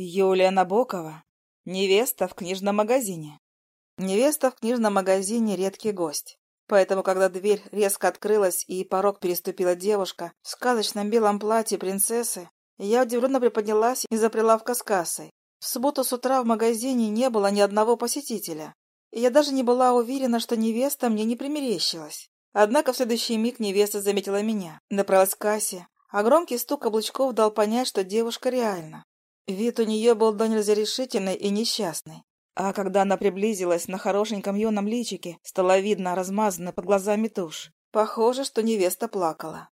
Юлия Набокова. Невеста в книжном магазине. Невеста в книжном магазине — редкий гость. Поэтому, когда дверь резко открылась и порог переступила девушка в сказочном белом платье принцессы, я удивленно приподнялась из-за прилавка с кассой. В субботу с утра в магазине не было ни одного посетителя. И я даже не была уверена, что невеста мне не примерещилась. Однако в следующий миг невеста заметила меня, направилась к кассе, а громкий стук каблучков дал понять, что девушка реальна. Вид у нее был до нельзя решительный и несчастный. А когда она приблизилась, на хорошеньком юном личике стало видно размазанная под глазами тушь. Похоже, что невеста плакала.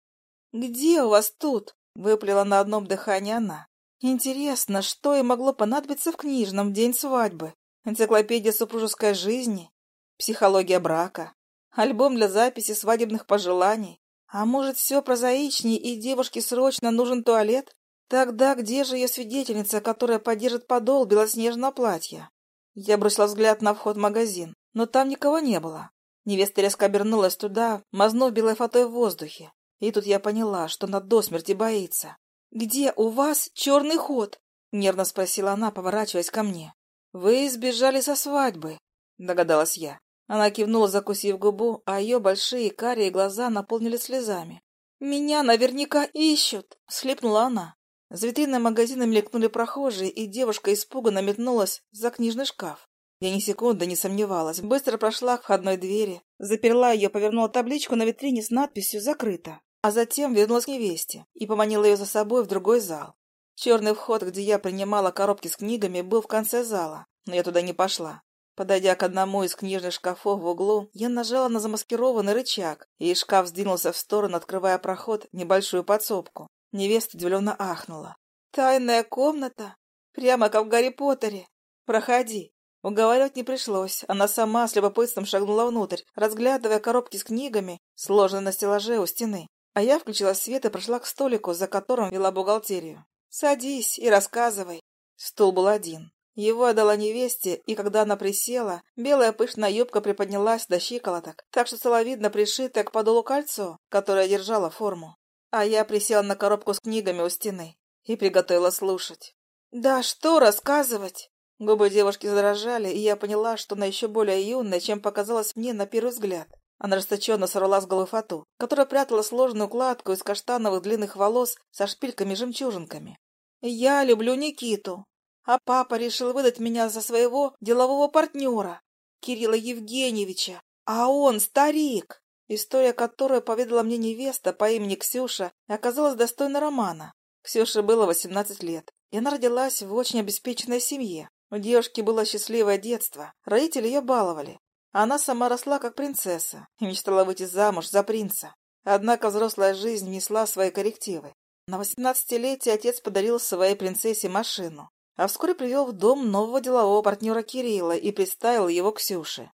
«Где у вас тут?» — выплела на одном дыхании она. «Интересно, что и могло понадобиться в книжном день свадьбы? Энциклопедия супружеской жизни? Психология брака? Альбом для записи свадебных пожеланий? А может, все прозаичнее, и девушке срочно нужен туалет? Тогда где же ее свидетельница, которая поддержит подол белоснежного платья? Я бросила взгляд на вход в магазин, но там никого не было. Невеста резко обернулась туда, мазнув белой фатой в воздухе. И тут я поняла, что она до смерти боится. «Где у вас черный ход?» — нервно спросила она, поворачиваясь ко мне. «Вы сбежали со свадьбы», — догадалась я. Она кивнула, закусив губу, а ее большие карие глаза наполнились слезами. «Меня наверняка ищут!» — слепнула она. За витриной магазина мелькнули прохожие, и девушка испуганно метнулась за книжный шкаф. Я ни секунды не сомневалась. Быстро прошла к входной двери, заперла ее, повернула табличку на витрине с надписью «Закрыто», а затем вернулась к невесте и поманила ее за собой в другой зал. Черный вход, где я принимала коробки с книгами, был в конце зала, но я туда не пошла. Подойдя к одному из книжных шкафов в углу, я нажала на замаскированный рычаг, и шкаф сдвинулся в сторону, открывая проход, небольшую подсобку. Невеста удивленно ахнула. «Тайная комната? Прямо как в Гарри Поттере. Проходи». Уговаривать не пришлось. Она сама с любопытством шагнула внутрь, разглядывая коробки с книгами, сложенные на стеллаже у стены. А я включила свет и прошла к столику, за которым вела бухгалтерию. «Садись и рассказывай». Стул был один. Его отдала невесте, и когда она присела, белая пышная юбка приподнялась до щиколоток, так что стало видно пришитое к подолу кольцо, которое держало форму. А я присела на коробку с книгами у стены и приготовила слушать. «Да что рассказывать?» Губы девушки задрожали, и я поняла, что она еще более юная, чем показалось мне на первый взгляд. Она расточенно сорвала с головы фату, которая прятала сложную укладку из каштановых длинных волос со шпильками-жемчужинками. «Я люблю Никиту, а папа решил выдать меня за своего делового партнера, Кирилла Евгеньевича, а он старик!» История, которую поведала мне невеста по имени Ксюша, оказалась достойна романа. Ксюше было 18 лет, и она родилась в очень обеспеченной семье. У девушки было счастливое детство, родители ее баловали. Она сама росла как принцесса и мечтала выйти замуж за принца. Однако взрослая жизнь внесла свои коррективы. На восемнадцатилетие отец подарил своей принцессе машину, а вскоре привел в дом нового делового партнера Кирилла и представил его Ксюше.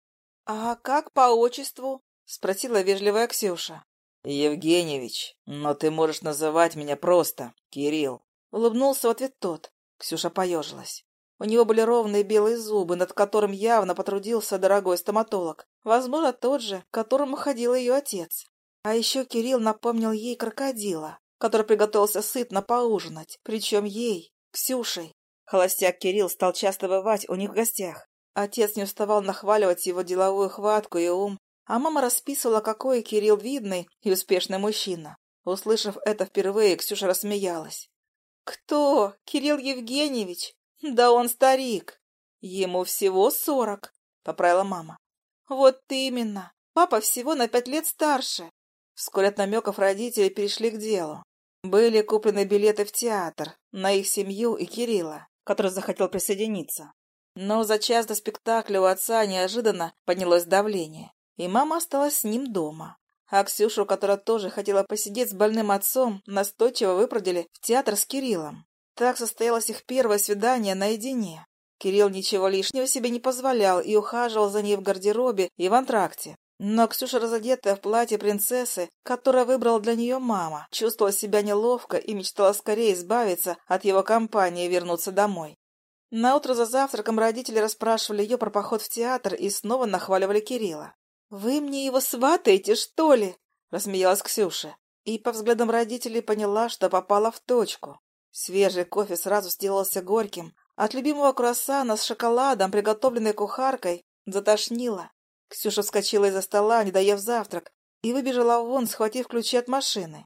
«А как по отчеству?» — спросила вежливая Ксюша. «Евгеньевич, но ты можешь называть меня просто Кирилл». Улыбнулся в ответ тот. Ксюша поежилась. У него были ровные белые зубы, над которым явно потрудился дорогой стоматолог. Возможно, тот же, к которому ходил ее отец. А еще Кирилл напомнил ей крокодила, который приготовился сытно поужинать, причем ей, Ксюшей. Холостяк Кирилл стал часто бывать у них в гостях. Отец не уставал нахваливать его деловую хватку и ум, а мама расписывала, какой Кирилл видный и успешный мужчина. Услышав это впервые, Ксюша рассмеялась. «Кто? Кирилл Евгеньевич? Да он старик. Ему всего сорок», — поправила мама. «Вот именно. Папа всего на пять лет старше». Вскоре от намеков родители перешли к делу. Были куплены билеты в театр на их семью и Кирилла, который захотел присоединиться. Но за час до спектакля у отца неожиданно поднялось давление и мама осталась с ним дома. А Ксюшу, которая тоже хотела посидеть с больным отцом, настойчиво выпродили в театр с Кириллом. Так состоялось их первое свидание наедине. Кирилл ничего лишнего себе не позволял и ухаживал за ней в гардеробе и в антракте. Но Ксюша, разодетая в платье принцессы, которое выбрала для нее мама, чувствовала себя неловко и мечтала скорее избавиться от его компании и вернуться домой. Наутро за завтраком родители расспрашивали ее про поход в театр и снова нахваливали Кирилла. «Вы мне его сватаете, что ли?» — рассмеялась Ксюша. И по взглядам родителей поняла, что попала в точку. Свежий кофе сразу сделался горьким, От любимого круассана с шоколадом, приготовленной кухаркой, затошнило. Ксюша вскочила из-за стола, не доев завтрак, и выбежала вон, схватив ключи от машины.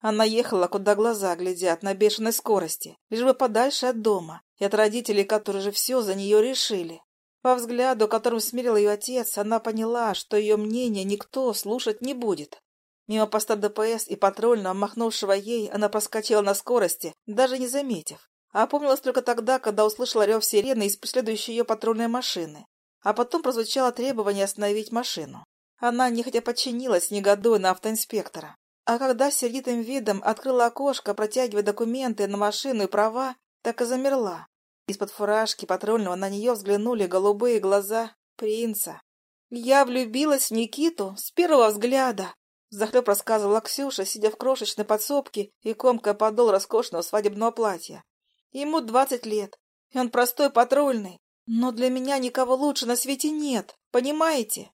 Она ехала, куда глаза глядят, на бешеной скорости, лишь бы подальше от дома и от родителей, которые же все за нее решили. По взгляду, которым смирил ее отец, она поняла, что ее мнение никто слушать не будет. Мимо поста ДПС и патрульного, махнувшего ей, она проскочила на скорости, даже не заметив. А опомнилась только тогда, когда услышала рев сирены из преследующей ее патрульной машины. А потом прозвучало требование остановить машину. Она нехотя подчинилась, негодуя на автоинспектора. А когда сердитым видом открыла окошко, протягивая документы на машину и права, так и замерла. Из-под фуражки патрульного на нее взглянули голубые глаза принца. «Я влюбилась в Никиту с первого взгляда», — захлеб рассказывала Ксюша, сидя в крошечной подсобке и комкая подол роскошного свадебного платья. «Ему двадцать лет, и он простой патрульный, но для меня никого лучше на свете нет, понимаете?»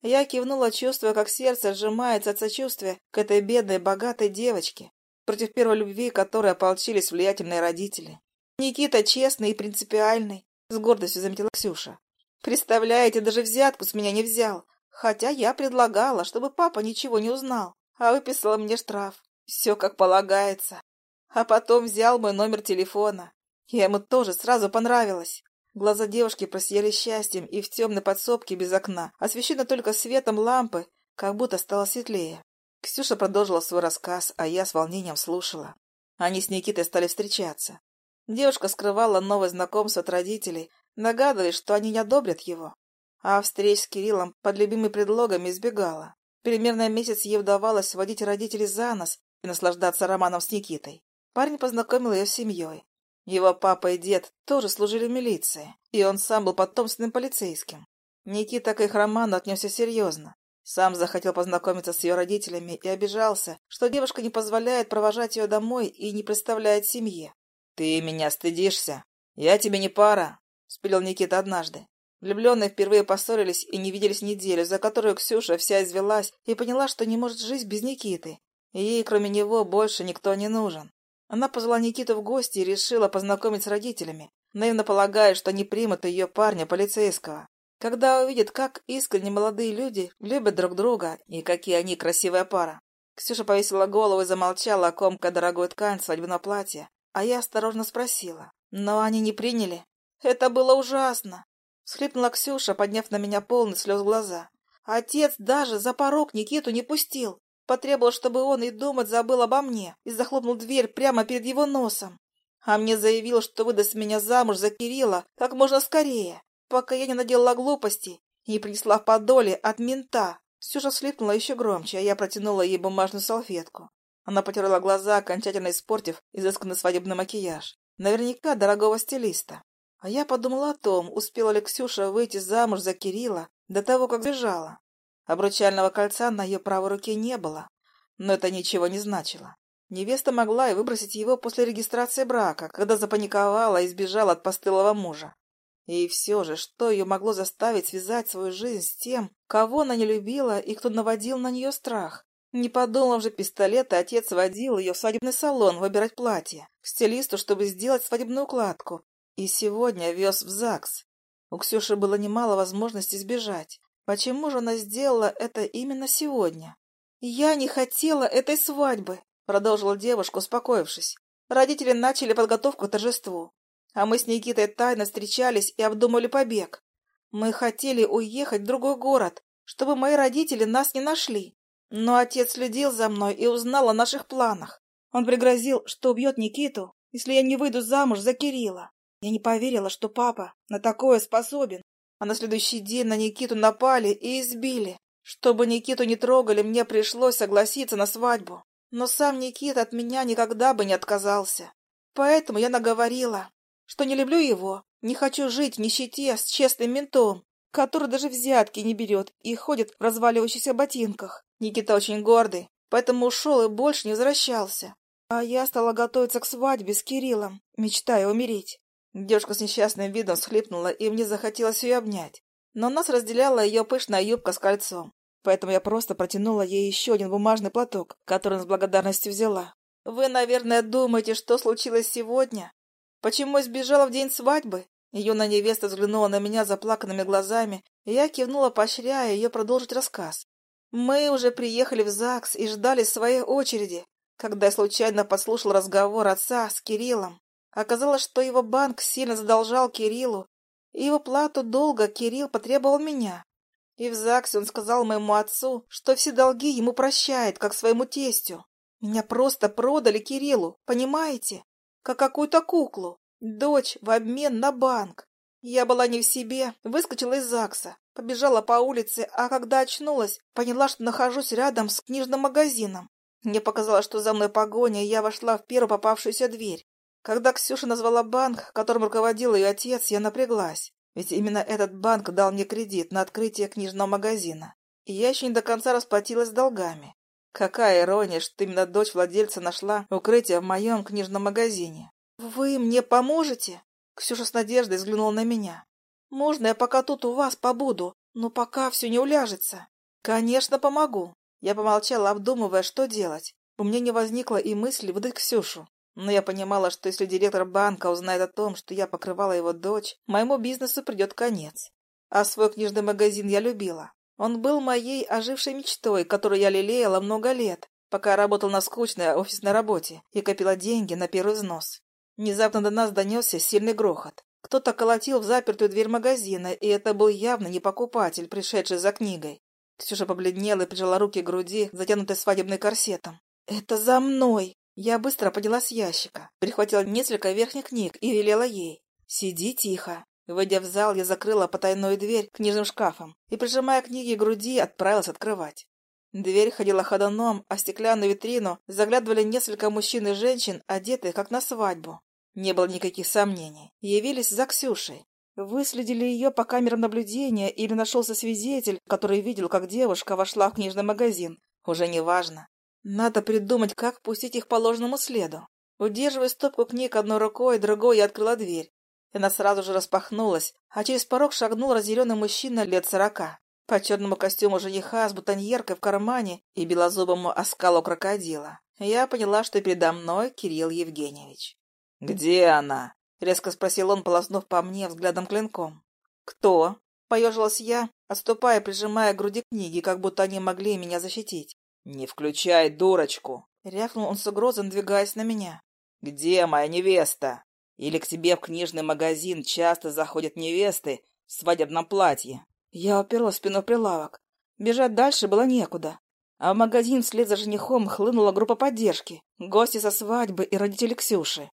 Я кивнула, чувствуя, как сердце сжимается от сочувствия к этой бедной, богатой девочке, против первой любви которой ополчились влиятельные родители. Никита честный и принципиальный, с гордостью заметила Ксюша. Представляете, даже взятку с меня не взял, хотя я предлагала, чтобы папа ничего не узнал, а выписала мне штраф. Все как полагается. А потом взял мой номер телефона. Я ему тоже сразу понравилась. Глаза девушки просияли счастьем, и в темной подсобке без окна, освещенной только светом лампы, как будто стало светлее. Ксюша продолжила свой рассказ, а я с волнением слушала. Они с Никитой стали встречаться. Девушка скрывала новое знакомство от родителей, догадываясь, что они не одобрят его. А встреч с Кириллом под любыми предлогами избегала. Примерно месяц ей удавалось водить родителей за нос и наслаждаться романом с Никитой. Парень познакомил ее с семьей. Его папа и дед тоже служили в милиции, и он сам был потомственным полицейским. Никита к их роману отнесся серьезно. Сам захотел познакомиться с ее родителями и обижался, что девушка не позволяет провожать ее домой и не представляет семье. «Ты меня стыдишься? Я тебе не пара», — спилил Никита однажды. Влюбленные впервые поссорились и не виделись неделю, за которую Ксюша вся извелась и поняла, что не может жить без Никиты. И ей, кроме него, больше никто не нужен. Она позвала Никиту в гости и решила познакомить с родителями, наивно полагая, что они примут ее парня полицейского. Когда увидят, как искренне молодые люди любят друг друга и какие они красивая пара. Ксюша повесила голову и замолчала, комкая дорогую ткань свадебного платья. А я осторожно спросила. Но они не приняли. Это было ужасно. Всхлипнула Ксюша, подняв на меня полный слез глаза. Отец даже за порог Никиту не пустил. Потребовал, чтобы он и думать забыл обо мне, и захлопнул дверь прямо перед его носом. А мне заявил, что выдаст меня замуж за Кирилла как можно скорее, пока я не наделала глупостей и не принесла в подоле от мента. Ксюша слипнула еще громче, а я протянула ей бумажную салфетку. Она потерла глаза, окончательно испортив изысканный свадебный макияж. Наверняка дорогого стилиста. А я подумала о том, успела ли Ксюша выйти замуж за Кирилла до того, как бежала. Обручального кольца на ее правой руке не было, но это ничего не значило. Невеста могла и выбросить его после регистрации брака, когда запаниковала и сбежала от постылого мужа. И все же, что ее могло заставить связать свою жизнь с тем, кого она не любила и кто наводил на нее страх? Не подумав же пистолета, отец водил ее в свадебный салон выбирать платье, к стилисту, чтобы сделать свадебную укладку, и сегодня вез в ЗАГС. У Ксюши было немало возможностей сбежать. Почему же она сделала это именно сегодня? «Я не хотела этой свадьбы», — продолжила девушка, успокоившись. Родители начали подготовку к торжеству, а мы с Никитой тайно встречались и обдумали побег. Мы хотели уехать в другой город, чтобы мои родители нас не нашли. Но отец следил за мной и узнал о наших планах. Он пригрозил, что убьет Никиту, если я не выйду замуж за Кирилла. Я не поверила, что папа на такое способен. А на следующий день на Никиту напали и избили. Чтобы Никиту не трогали, мне пришлось согласиться на свадьбу. Но сам Никита от меня никогда бы не отказался. Поэтому я наговорила, что не люблю его, не хочу жить в нищете с честным ментом, который даже взятки не берет и ходит в разваливающихся ботинках. Никита очень гордый, поэтому ушел и больше не возвращался. А я стала готовиться к свадьбе с Кириллом, мечтая умереть. Девушка с несчастным видом схлипнула, и мне захотелось ее обнять. Но нас разделяла ее пышная юбка с кольцом. Поэтому я просто протянула ей еще один бумажный платок, который она с благодарностью взяла. «Вы, наверное, думаете, что случилось сегодня?» Почему сбежала в день свадьбы? Юная невеста взглянула на меня заплаканными глазами, и я кивнула, поощряя ее продолжить рассказ. Мы уже приехали в ЗАГС и ждали своей очереди, когда я случайно послушал разговор отца с Кириллом. Оказалось, что его банк сильно задолжал Кириллу, и в уплату долга Кирилл потребовал меня. И в ЗАГСе он сказал моему отцу, что все долги ему прощает, как своему тестю. Меня просто продали Кириллу, понимаете? Как какую-то куклу. Дочь в обмен на банк. Я была не в себе, выскочила из ЗАГСа, побежала по улице, а когда очнулась, поняла, что нахожусь рядом с книжным магазином. Мне показалось, что за мной погоня, и я вошла в первую попавшуюся дверь. Когда Ксюша назвала банк, которым руководил ее отец, я напряглась. Ведь именно этот банк дал мне кредит на открытие книжного магазина. И я еще не до конца расплатилась долгами. Какая ирония, что именно дочь владельца нашла укрытие в моем книжном магазине. «Вы мне поможете?» Ксюша с надеждой взглянула на меня. «Можно я пока тут у вас побуду, но пока все не уляжется?» «Конечно, помогу». Я помолчала, обдумывая, что делать. У меня не возникло и мысли выдать Ксюшу. Но я понимала, что если директор банка узнает о том, что я покрывала его дочь, моему бизнесу придет конец. А свой книжный магазин я любила. Он был моей ожившей мечтой, которую я лелеяла много лет, пока работал на скучной офисной работе и копила деньги на первый взнос. Внезапно до нас донесся сильный грохот. Кто-то колотил в запертую дверь магазина, и это был явно не покупатель, пришедший за книгой. Ксюша побледнела и прижала руки к груди, затянутой свадебным корсетом. «Это за мной!» Я быстро подняла с ящика, прихватила несколько верхних книг и велела ей. «Сиди тихо». Войдя в зал, я закрыла потайную дверь книжным шкафом и, прижимая книги к груди, отправилась открывать. Дверь ходила ходуном, а в стеклянную витрину заглядывали несколько мужчин и женщин, одетых как на свадьбу. Не было никаких сомнений. Явились за Ксюшей. Выследили ее по камерам наблюдения или нашелся свидетель, который видел, как девушка вошла в книжный магазин. Уже не важно. Надо придумать, как пустить их по ложному следу. Удерживая стопку книг одной рукой, другой я открыла дверь. Она сразу же распахнулась, а через порог шагнул разъяренный мужчина лет сорока. По черному костюму жениха с бутоньеркой в кармане и белозубому оскалу крокодила. Я поняла, что передо мной Кирилл Евгеньевич. «Где она?» — резко спросил он, полоснув по мне взглядом клинком. «Кто?» — поежилась я, отступая, прижимая к груди книги, как будто они могли меня защитить. «Не включай дурочку!» — рявкнул он с угрозой, надвигаясь на меня. «Где моя невеста? Или к тебе в книжный магазин часто заходят невесты в свадебном платье?» Я уперла спину в прилавок. Бежать дальше было некуда. А в магазин вслед за женихом хлынула группа поддержки. Гости со свадьбы и родители Ксюши.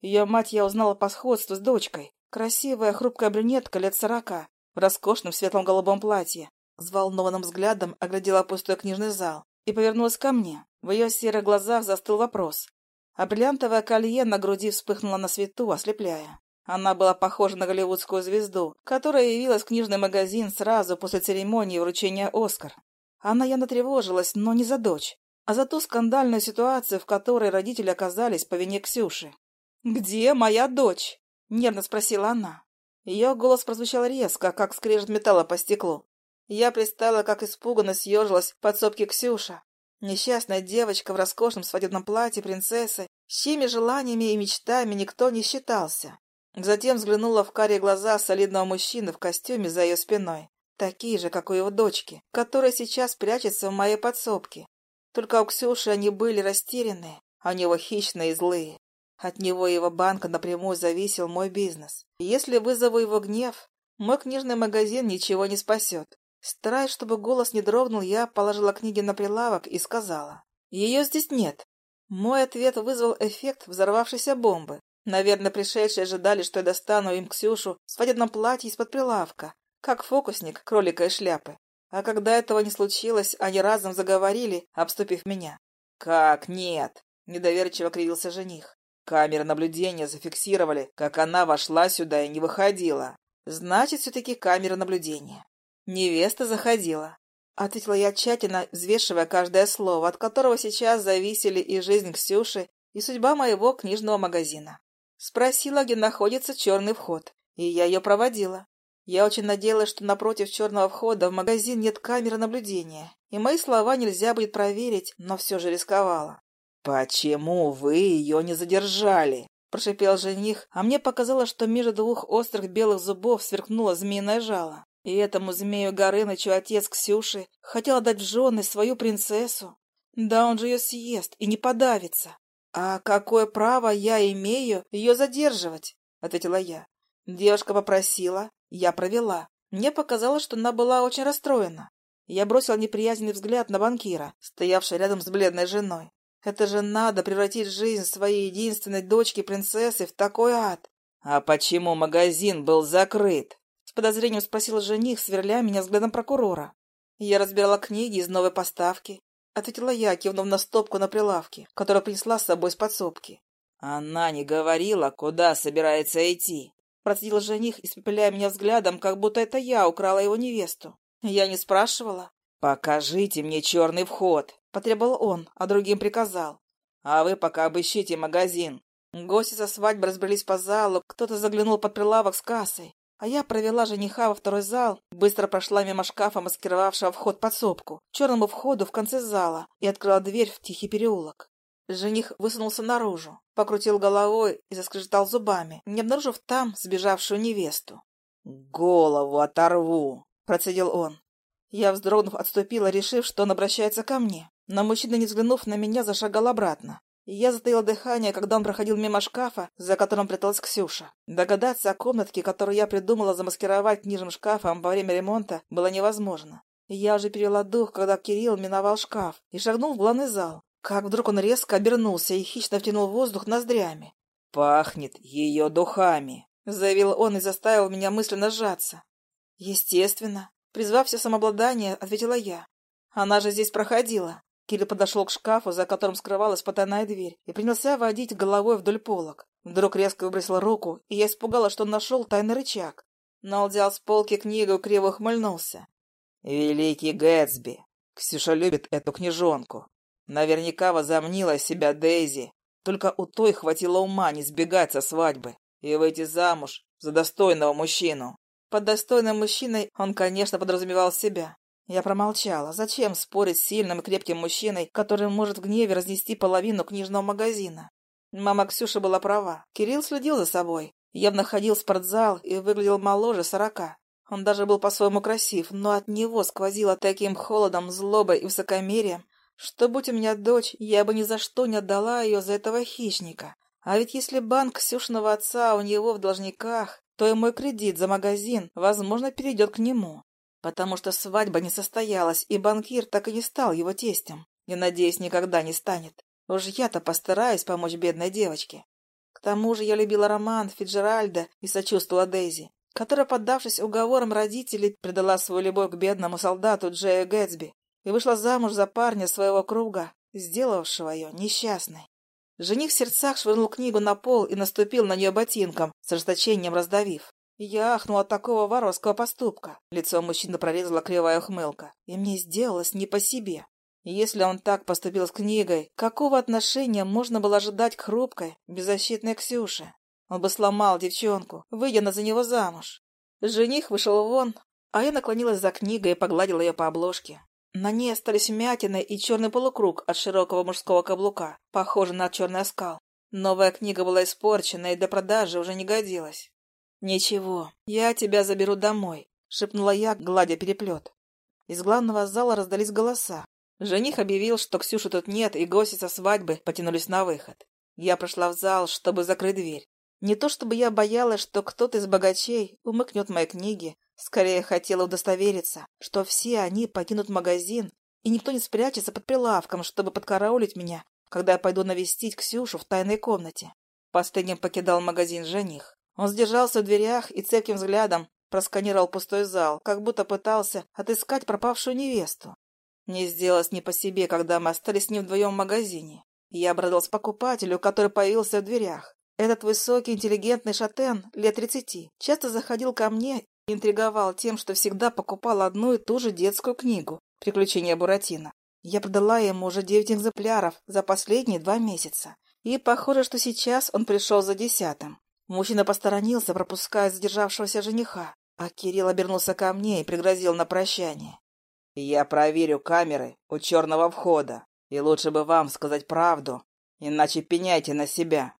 Ее мать я узнала по сходству с дочкой. Красивая, хрупкая брюнетка лет сорока, в роскошном светлом голубом платье. Взволнованным взглядом оглядела пустой книжный зал и повернулась ко мне. В ее серых глазах застыл вопрос. А бриллиантовое колье на груди вспыхнуло на свету, ослепляя. Она была похожа на голливудскую звезду, которая явилась в книжный магазин сразу после церемонии вручения «Оскар». Она явно тревожилась, но не за дочь, а за ту скандальную ситуацию, в которой родители оказались по вине Ксюши. «Где моя дочь?» — нервно спросила она. Ее голос прозвучал резко, как скрежет металла по стеклу. Я представила, как испуганно съежилась под сопки Ксюша. Несчастная девочка в роскошном свадебном платье принцессы, с чьими желаниями и мечтами никто не считался. Затем взглянула в карие глаза солидного мужчины в костюме за ее спиной, такие же, как у его дочки, которая сейчас прячется в моей подсобке. Только у Ксюши они были растерянные, а у него хищные и злые. От него и его банка напрямую зависел мой бизнес. Если вызову его гнев, мой книжный магазин ничего не спасет. Стараясь, чтобы голос не дрогнул, я положила книги на прилавок и сказала. «Ее здесь нет». Мой ответ вызвал эффект взорвавшейся бомбы. Наверное, пришедшие ожидали, что я достану им Ксюшу в свадебном платье из-под прилавка, как фокусник кролика и шляпы. А когда этого не случилось, они разом заговорили, обступив меня. «Как нет?» — недоверчиво кривился жених. «Камеры наблюдения зафиксировали, как она вошла сюда и не выходила». «Значит, все-таки камеры наблюдения». Невеста заходила. Ответила я тщательно, взвешивая каждое слово, от которого сейчас зависели и жизнь Ксюши, и судьба моего книжного магазина. Спросила, где находится черный вход, и я ее проводила. Я очень надеялась, что напротив черного входа в магазин нет камеры наблюдения, и мои слова нельзя будет проверить, но все же рисковала. «Почему вы ее не задержали?» — прошипел жених, а мне показалось, что между двух острых белых зубов сверкнуло змеиное жало. И этому змею Горынычу отец Ксюши хотел отдать в жены свою принцессу. Да он же ее съест и не подавится. А какое право я имею ее задерживать? — ответила я. Девушка попросила, я провела. Мне показалось, что она была очень расстроена. Я бросила неприязненный взгляд на банкира, стоявший рядом с бледной женой. Это же надо превратить жизнь своей единственной дочки-принцессы в такой ад. — А почему магазин был закрыт? — с подозрением спросил жених, сверля меня взглядом прокурора. Я разбирала книги из новой поставки. Ответила я, кивнув на стопку на прилавке, которую принесла с собой с подсобки. Она не говорила, куда собирается идти. Процедил жених, испепеляя меня взглядом, как будто это я украла его невесту. Я не спрашивала. «Покажите мне черный вход», — потребовал он, а другим приказал. «А вы пока обыщите магазин». Гости со свадьбы разбрелись по залу, кто-то заглянул под прилавок с кассой. А я провела жениха во второй зал, быстро прошла мимо шкафа, маскировавшего вход под сопку, черному входу в конце зала и открыла дверь в тихий переулок. Жених высунулся наружу, покрутил головой и заскрежетал зубами, не обнаружив там сбежавшую невесту. «Голову оторву!» — процедил он. Я, вздрогнув, отступила, решив, что он обращается ко мне. Но мужчина, не взглянув на меня, зашагал обратно. Я затаила дыхание, когда он проходил мимо шкафа, за которым пряталась Ксюша. Догадаться о комнатке, которую я придумала замаскировать книжным шкафом во время ремонта, было невозможно. Я уже перевела дух, когда Кирилл миновал шкаф и шагнул в главный зал. Как вдруг он резко обернулся и хищно втянул воздух ноздрями. «Пахнет ее духами», — заявил он и заставил меня мысленно сжаться. «Естественно. Призвав все самообладание, ответила я. Она же здесь проходила. Кирилл подошел к шкафу, за которым скрывалась потайная дверь, и принялся водить головой вдоль полок. Вдруг резко выбросил руку, и я испугалась, что он нашел тайный рычаг. Но взял с полки книгу и криво ухмыльнулся. «Великий Гэтсби! Ксюша любит эту книжонку. Наверняка возомнила себя Дейзи. Только у той хватило ума не сбегать со свадьбы и выйти замуж за достойного мужчину. Под достойным мужчиной он, конечно, подразумевал себя. Я промолчала. Зачем спорить с сильным и крепким мужчиной, который может в гневе разнести половину книжного магазина? Мама Ксюша была права. Кирилл следил за собой. Явно ходил в спортзал и выглядел моложе сорока. Он даже был по-своему красив, но от него сквозило таким холодом, злобой и высокомерием, что, будь у меня дочь, я бы ни за что не отдала ее за этого хищника. А ведь если банк Ксюшного отца у него в должниках, то и мой кредит за магазин, возможно, перейдет к нему. Потому что свадьба не состоялась, и банкир так и не стал его тестем. И, надеюсь, никогда не станет. Уж я-то постараюсь помочь бедной девочке. К тому же я любила роман Фиджеральда и сочувствовала Дейзи, которая, поддавшись уговорам родителей, предала свою любовь к бедному солдату Джею Гэтсби и вышла замуж за парня своего круга, сделавшего ее несчастной. Жених в сердцах швырнул книгу на пол и наступил на нее ботинком, с расточением раздавив. Я ахнула от такого воровского поступка. Лицо мужчины прорезала кривая ухмылка, и мне сделалось не по себе. Если он так поступил с книгой, какого отношения можно было ожидать к хрупкой, беззащитной Ксюше? Он бы сломал девчонку, выйдя на за него замуж. Жених вышел вон, а я наклонилась за книгой и погладила ее по обложке. На ней остались вмятины и черный полукруг от широкого мужского каблука, похожий на черный оскал. Новая книга была испорчена и для продажи уже не годилась. «Ничего, я тебя заберу домой», — шепнула я, гладя переплет. Из главного зала раздались голоса. Жених объявил, что Ксюши тут нет, и гости со свадьбы потянулись на выход. Я прошла в зал, чтобы закрыть дверь. Не то чтобы я боялась, что кто-то из богачей умыкнет мои книги, Скорее хотела удостовериться, что все они покинут магазин, и никто не спрячется под прилавком, чтобы подкараулить меня, когда я пойду навестить Ксюшу в тайной комнате. Последним покидал магазин жених. Он сдержался в дверях и цепким взглядом просканировал пустой зал, как будто пытался отыскать пропавшую невесту. Не сделалось не по себе, когда мы остались с ним вдвоем в магазине. Я обрадовался покупателю, который появился в дверях. Этот высокий, интеллигентный шатен, лет тридцати, часто заходил ко мне интриговал тем, что всегда покупал одну и ту же детскую книгу «Приключения Буратино». Я продала ему уже девять экземпляров за последние два месяца. И похоже, что сейчас он пришел за десятым. Мужчина посторонился, пропуская задержавшегося жениха, а Кирилл обернулся ко мне и пригрозил на прощание. «Я проверю камеры у черного входа, и лучше бы вам сказать правду, иначе пеняйте на себя».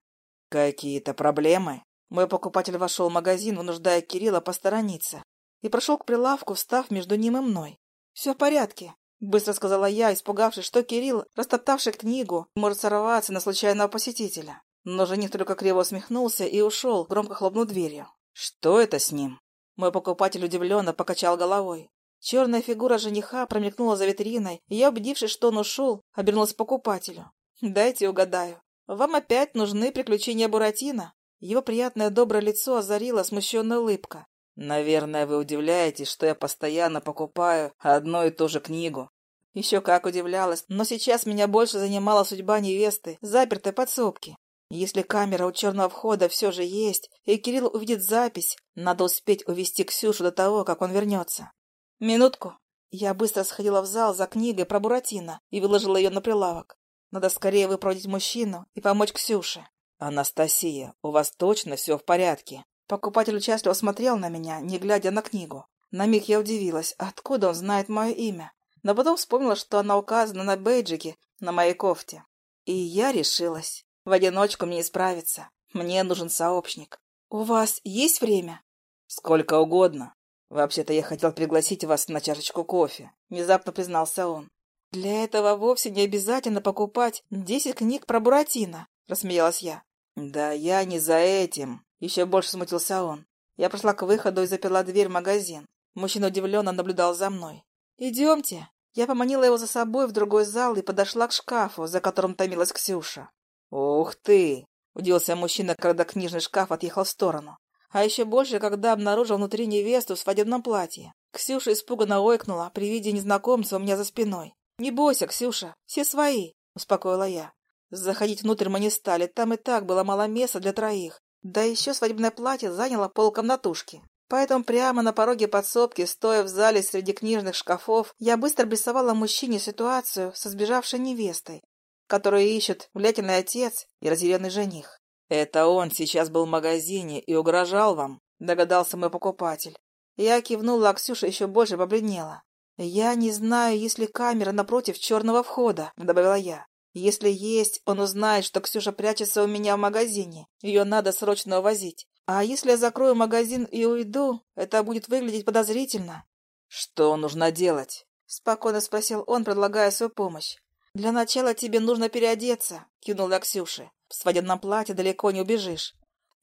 «Какие-то проблемы?» Мой покупатель вошел в магазин, вынуждая Кирилла посторониться, и прошел к прилавку, встав между ним и мной. «Все в порядке», — быстро сказала я, испугавшись, что Кирилл, растоптавший книгу, может сорваться на случайного посетителя. Но жених только криво усмехнулся и ушел, громко хлопнув дверью. «Что это с ним?» Мой покупатель удивленно покачал головой. Черная фигура жениха промелькнула за витриной, и я, убедившись, что он ушел, обернулась к покупателю. «Дайте угадаю. Вам опять нужны приключения Буратино?» Его приятное доброе лицо озарила смущенная улыбка. «Наверное, вы удивляетесь, что я постоянно покупаю одну и ту же книгу». Еще как удивлялась, но сейчас меня больше занимала судьба невесты, запертой подсобки. Если камера у черного входа все же есть, и Кирилл увидит запись, надо успеть увести Ксюшу до того, как он вернется. Минутку. Я быстро сходила в зал за книгой про Буратино и выложила ее на прилавок. Надо скорее выпроводить мужчину и помочь Ксюше. «Анастасия, у вас точно все в порядке?» Покупатель участливо смотрел на меня, не глядя на книгу. На миг я удивилась, откуда он знает мое имя. Но потом вспомнила, что она указана на бейджике на моей кофте. И я решилась. В одиночку мне не справиться. Мне нужен сообщник. «У вас есть время?» «Сколько угодно. Вообще-то я хотел пригласить вас на чашечку кофе», — внезапно признался он. «Для этого вовсе не обязательно покупать десять книг про Буратино», — рассмеялась я. «Да я не за этим», — еще больше смутился он. Я прошла к выходу и заперла дверь в магазин. Мужчина удивленно наблюдал за мной. «Идемте». Я поманила его за собой в другой зал и подошла к шкафу, за которым томилась Ксюша. «Ух ты!» — удивился мужчина, когда книжный шкаф отъехал в сторону. А еще больше, когда обнаружил внутри невесту в свадебном платье. Ксюша испуганно ойкнула при виде незнакомца у меня за спиной. «Не бойся, Ксюша, все свои», — успокоила я. Заходить внутрь мы не стали, там и так было мало места для троих. Да еще свадебное платье заняло полкомнатушки. Поэтому прямо на пороге подсобки, стоя в зале среди книжных шкафов, я быстро обрисовала мужчине ситуацию со сбежавшей невестой, которую ищут влиятельный отец и разъяренный жених. «Это он сейчас был в магазине и угрожал вам», — догадался мой покупатель. Я кивнула, а Ксюша еще больше побледнела. «Я не знаю, есть ли камера напротив черного входа», — добавила я. «Если есть, он узнает, что Ксюша прячется у меня в магазине. Ее надо срочно увозить. А если я закрою магазин и уйду, это будет выглядеть подозрительно. Что нужно делать? Спокойно спросил он, предлагая свою помощь. Для начала тебе нужно переодеться, кивнула Ксюша. В свадебном платье далеко не убежишь.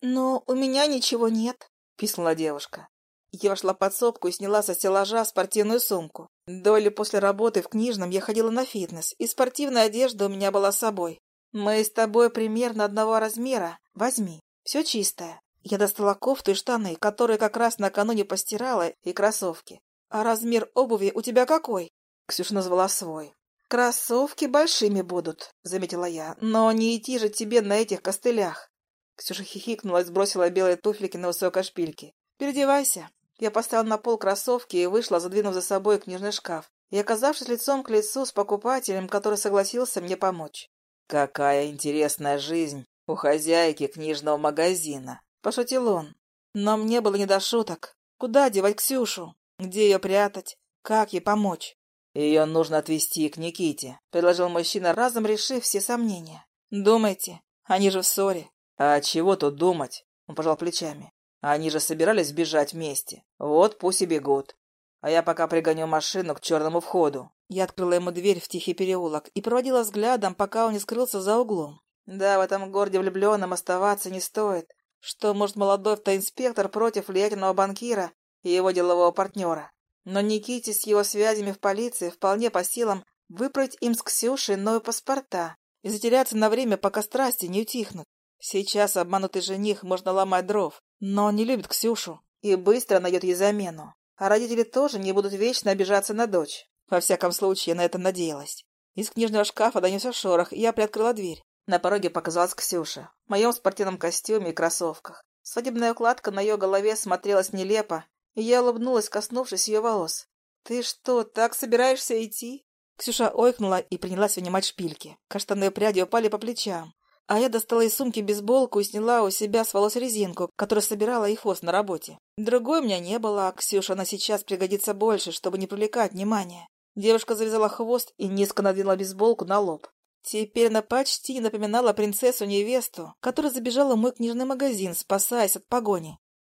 Но у меня ничего нет, писнула девушка. Я вошла в подсобку и сняла со стеллажа спортивную сумку. До или после работы в книжном я ходила на фитнес, и спортивная одежда у меня была с собой. Мы с тобой примерно одного размера. Возьми. Все чистое. Я достала кофту и штаны, которые как раз накануне постирала, и кроссовки. «А размер обуви у тебя какой?» Ксюша назвала свой. «Кроссовки большими будут», — заметила я. «Но не идти же тебе на этих костылях». Ксюша хихикнула и сбросила белые туфлики на высокой шпильке. «Переодевайся». Я поставила на пол кроссовки и вышла, задвинув за собой книжный шкаф, и оказавшись лицом к лицу с покупателем, который согласился мне помочь. «Какая интересная жизнь у хозяйки книжного магазина!» Пошутил он. Но мне было не до шуток. Куда девать Ксюшу? Где ее прятать? Как ей помочь? Ее нужно отвезти к Никите, предложил мужчина, разом решив все сомнения. Думайте, они же в ссоре. А чего тут думать? Он пожал плечами. Они же собирались бежать вместе. Вот пусть и бегут. А я пока пригоню машину к черному входу. Я открыла ему дверь в тихий переулок и проводила взглядом, пока он не скрылся за углом. Да, в этом городе влюбленным оставаться не стоит. Что может молодой автоинспектор против влиятельного банкира и его делового партнера? Но Никите с его связями в полиции вполне по силам выправить им с Ксюшей новые паспорта и затеряться на время, пока страсти не утихнут. Сейчас обманутый жених можно ломать дров, но он не любит Ксюшу и быстро найдет ей замену. А родители тоже не будут вечно обижаться на дочь. Во всяком случае, на это надеялась. Из книжного шкафа донесся шорох, и я приоткрыла дверь. На пороге показалась Ксюша, в моем спортивном костюме и кроссовках. Свадебная укладка на ее голове смотрелась нелепо, я улыбнулась, коснувшись ее волос. «Ты что, так собираешься идти?» Ксюша ойкнула и принялась вынимать шпильки. Каштанные пряди упали по плечам. А я достала из сумки бейсболку и сняла у себя с волос резинку, которая собирала их хвост на работе. Другой у меня не было, а Ксюша она сейчас пригодится больше, чтобы не привлекать внимания. Девушка завязала хвост и низко надвинула бейсболку на лоб. Теперь она почти напоминала принцессу-невесту, которая забежала в мой книжный магазин, спасаясь от погони.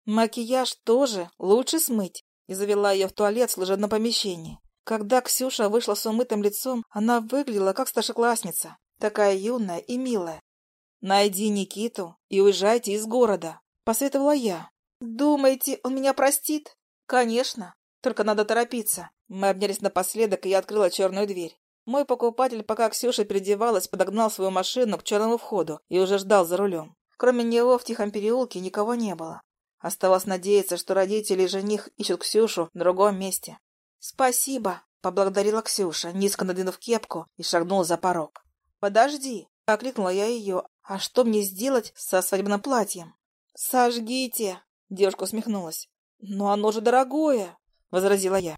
Макияж тоже лучше смыть, и завела ее в туалет в служебном помещении. Когда Ксюша вышла с умытым лицом, она выглядела как старшеклассница, такая юная и милая. «Найди Никиту и уезжайте из города», — посоветовала я. «Думаете, он меня простит?» «Конечно. Только надо торопиться». Мы обнялись напоследок, и я открыла черную дверь. Мой покупатель, пока Ксюша переодевалась, подогнал свою машину к черному входу и уже ждал за рулем. Кроме него в тихом переулке никого не было. Оставалось надеяться, что родители и жених ищут Ксюшу в другом месте. «Спасибо», — поблагодарила Ксюша, низко надвинув кепку и шагнула за порог. «Подожди», — окликнула я ее, — «а что мне сделать со свадебным платьем?» «Сожгите», — девушка усмехнулась. «Но оно же дорогое», — возразила я.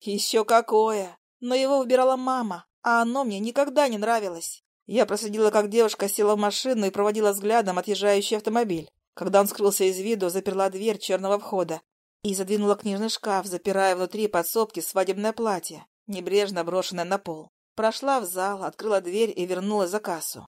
«Еще какое! Но его выбирала мама, а оно мне никогда не нравилось». Я проследила, как девушка села в машину и проводила взглядом отъезжающий автомобиль. Когда он скрылся из виду, заперла дверь черного входа и задвинула книжный шкаф, запирая внутри подсобки свадебное платье, небрежно брошенное на пол. Прошла в зал, открыла дверь и вернулась за кассу.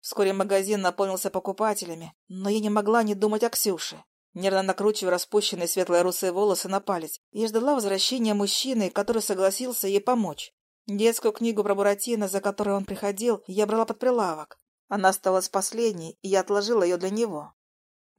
Вскоре магазин наполнился покупателями, но я не могла не думать о Ксюше. Нервно накручивая распущенные светлые русые волосы на палец, я ждала возвращения мужчины, который согласился ей помочь. Детскую книгу про Буратино, за которой он приходил, я брала под прилавок. Она осталась последней, и я отложила ее для него.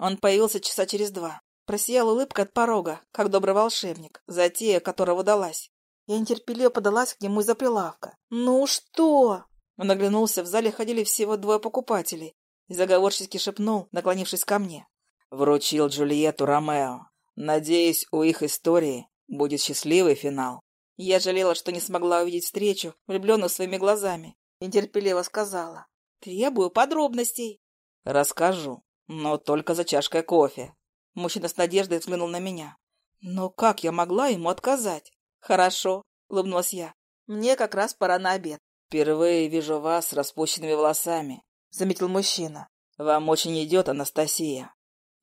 Он появился часа через два. Просиял улыбка от порога, как добрый волшебник, затея которого удалась. Я нетерпеливо подалась к нему из-за прилавка. «Ну что?» Он оглянулся, в зале ходили всего двое покупателей и заговорчески шепнул, наклонившись ко мне. «Вручил Джульетту Ромео. Надеюсь, у их истории будет счастливый финал». Я жалела, что не смогла увидеть встречу, влюбленную своими глазами, и терпеливо сказала. «Требую подробностей». «Расскажу, но только за чашкой кофе». Мужчина с надеждой взглянул на меня. «Но как я могла ему отказать?» «Хорошо», — улыбнулась я. «Мне как раз пора на обед». «Впервые вижу вас с распущенными волосами», — заметил мужчина. «Вам очень идет Анастасия».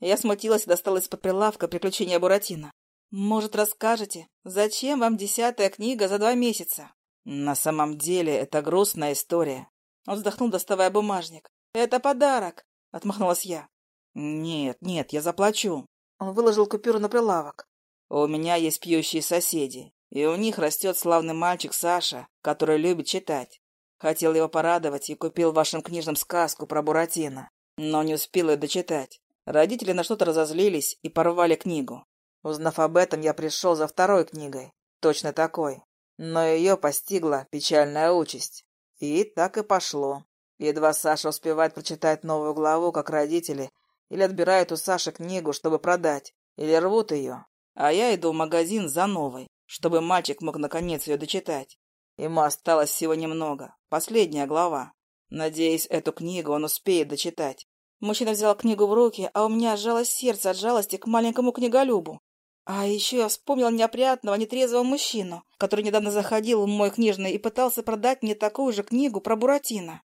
Я смутилась и достала из-под прилавка «Приключения Буратино». «Может, расскажете, зачем вам десятая книга за два месяца?» «На самом деле это грустная история». Он вздохнул, доставая бумажник. «Это подарок», — отмахнулась я. «Нет, нет, я заплачу». Он выложил купюру на прилавок. «У меня есть пьющие соседи, и у них растет славный мальчик Саша, который любит читать. Хотел его порадовать и купил в вашем книжном сказку про Буратино, но не успел ее дочитать. Родители на что-то разозлились и порвали книгу. Узнав об этом, я пришел за второй книгой, точно такой. Но ее постигла печальная участь. И так и пошло. Едва Саша успевает прочитать новую главу, как родители, или отбирают у Саши книгу, чтобы продать, или рвут ее. А я иду в магазин за новой, чтобы мальчик мог наконец ее дочитать. Ему осталось всего немного, последняя глава. Надеюсь, эту книгу он успеет дочитать. Мужчина взял книгу в руки, а у меня сжалось сердце от жалости к маленькому книголюбу. А еще я вспомнила неопрятного, нетрезвого мужчину, который недавно заходил в мой книжный и пытался продать мне такую же книгу про Буратино.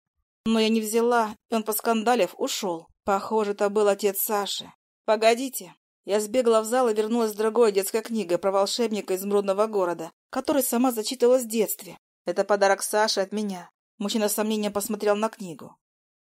Но я не взяла, и он, поскандалив, ушел. Похоже, это был отец Саши. Погодите. Я сбегала в зал и вернулась с другой детской книгой про волшебника изумрудного города, который сама зачитывала в детстве. Это подарок Саши от меня. Мужчина с сомнением посмотрел на книгу.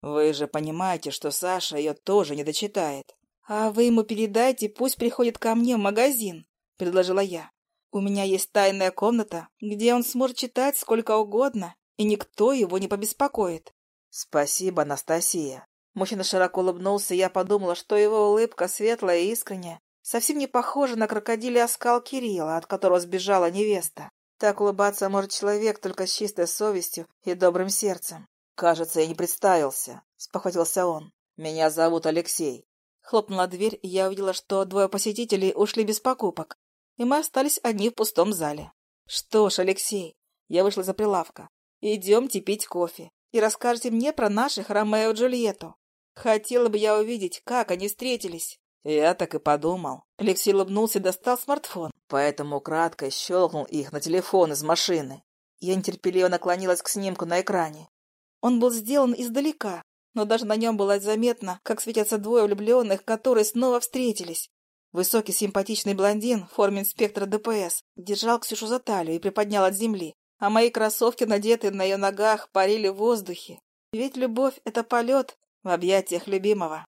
«Вы же понимаете, что Саша ее тоже не дочитает. «А вы ему передайте, пусть приходит ко мне в магазин», — предложила я. «У меня есть тайная комната, где он сможет читать сколько угодно, и никто его не побеспокоит». «Спасибо, Анастасия». Мужчина широко улыбнулся, и я подумала, что его улыбка светлая и искренняя, совсем не похожа на крокодилий оскал Кирилла, от которого сбежала невеста. Так улыбаться может человек только с чистой совестью и добрым сердцем. «Кажется, я не представился», — спохватился он. «Меня зовут Алексей. Хлопнула дверь, и я увидела, что двое посетителей ушли без покупок, и мы остались одни в пустом зале. Что ж, Алексей, я вышла за прилавка. Идемте пить кофе и расскажите мне про наших Ромео и Джульетту. Хотела бы я увидеть, как они встретились. Я так и подумал. Алексей улыбнулся и достал смартфон. Поэтому кратко щелкнул их на телефон из машины. Я нетерпеливо наклонилась к снимку на экране. Он был сделан издалека, но даже на нем было заметно, как светятся двое влюбленных, которые снова встретились. Высокий симпатичный блондин в форме инспектора ДПС держал Ксюшу за талию и приподнял от земли, а мои кроссовки, надетые на ее ногах, парили в воздухе. Ведь любовь — это полет в объятиях любимого.